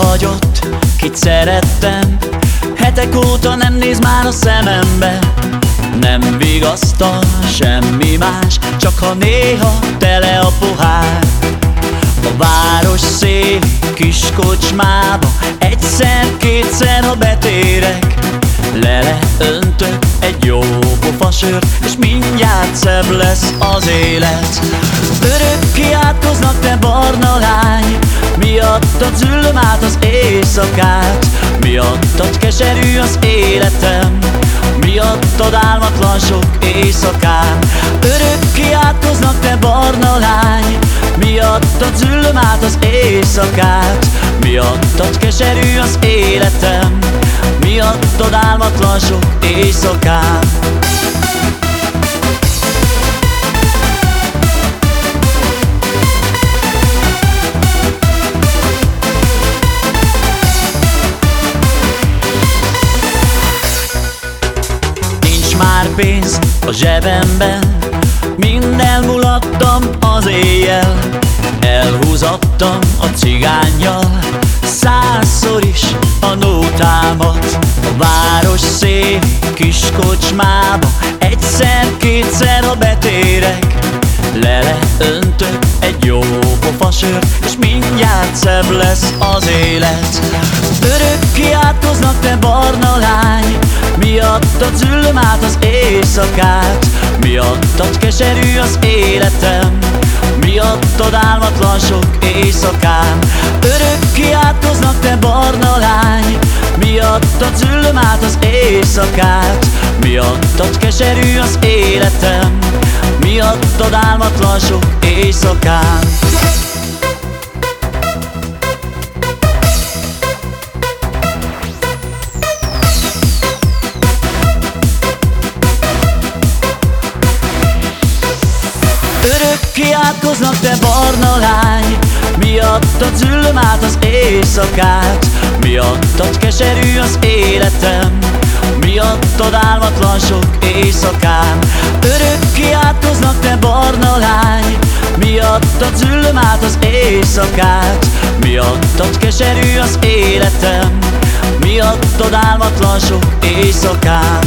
Elhagyott, kit szerettem. Hetek óta nem néz már a szemembe. Nem vigasztal semmi más Csak ha néha tele a pohár. A város szép kis kocsmába Egyszer-kétszer, ha betérek. Lele öntök egy jó pofasört És mindjárt szebb lesz az élet. Örökké átkoznak te barna lány Miattad züllöm át az éjszakát. Miattad keserű az életem Miattad álmatlan sok éjszakán Örökké átkoznak te barna lány Miattad züllöm át az éjszakát. Miattad keserű az életem Miattad álmatlan sok éjszakán már pénz a zsebemben. Mind elmulattam az éjjel Elhúzattam a cigányjal Százszor is a nótámat A város szép kis kocsmába. Egyszer-kétszer, ha betérek Lele öntök egy jó pofasört És mindjárt szebb lesz az élet. Örökké átkoznak te barna lány Miattad züllöm át az éjszakát. Miattad keserű az életem Miattad álmatlan sok éjszakán Örökké átkoznak te barna lány Miattad züllöm át az éjszakát. Miattad keserű az életem Miattad álmatlan sok éjszakán Örökké átkoznak te barna lány. Miattad züllöm át az éjszakát. Miattad keserű az életem. Miattad álmatlan sok éjszakán Örökké átkoznak te barna lány. Miattad züllöm át az éjszakát. Miattad keserű az életem. Miattad álmatlan sok éjszakán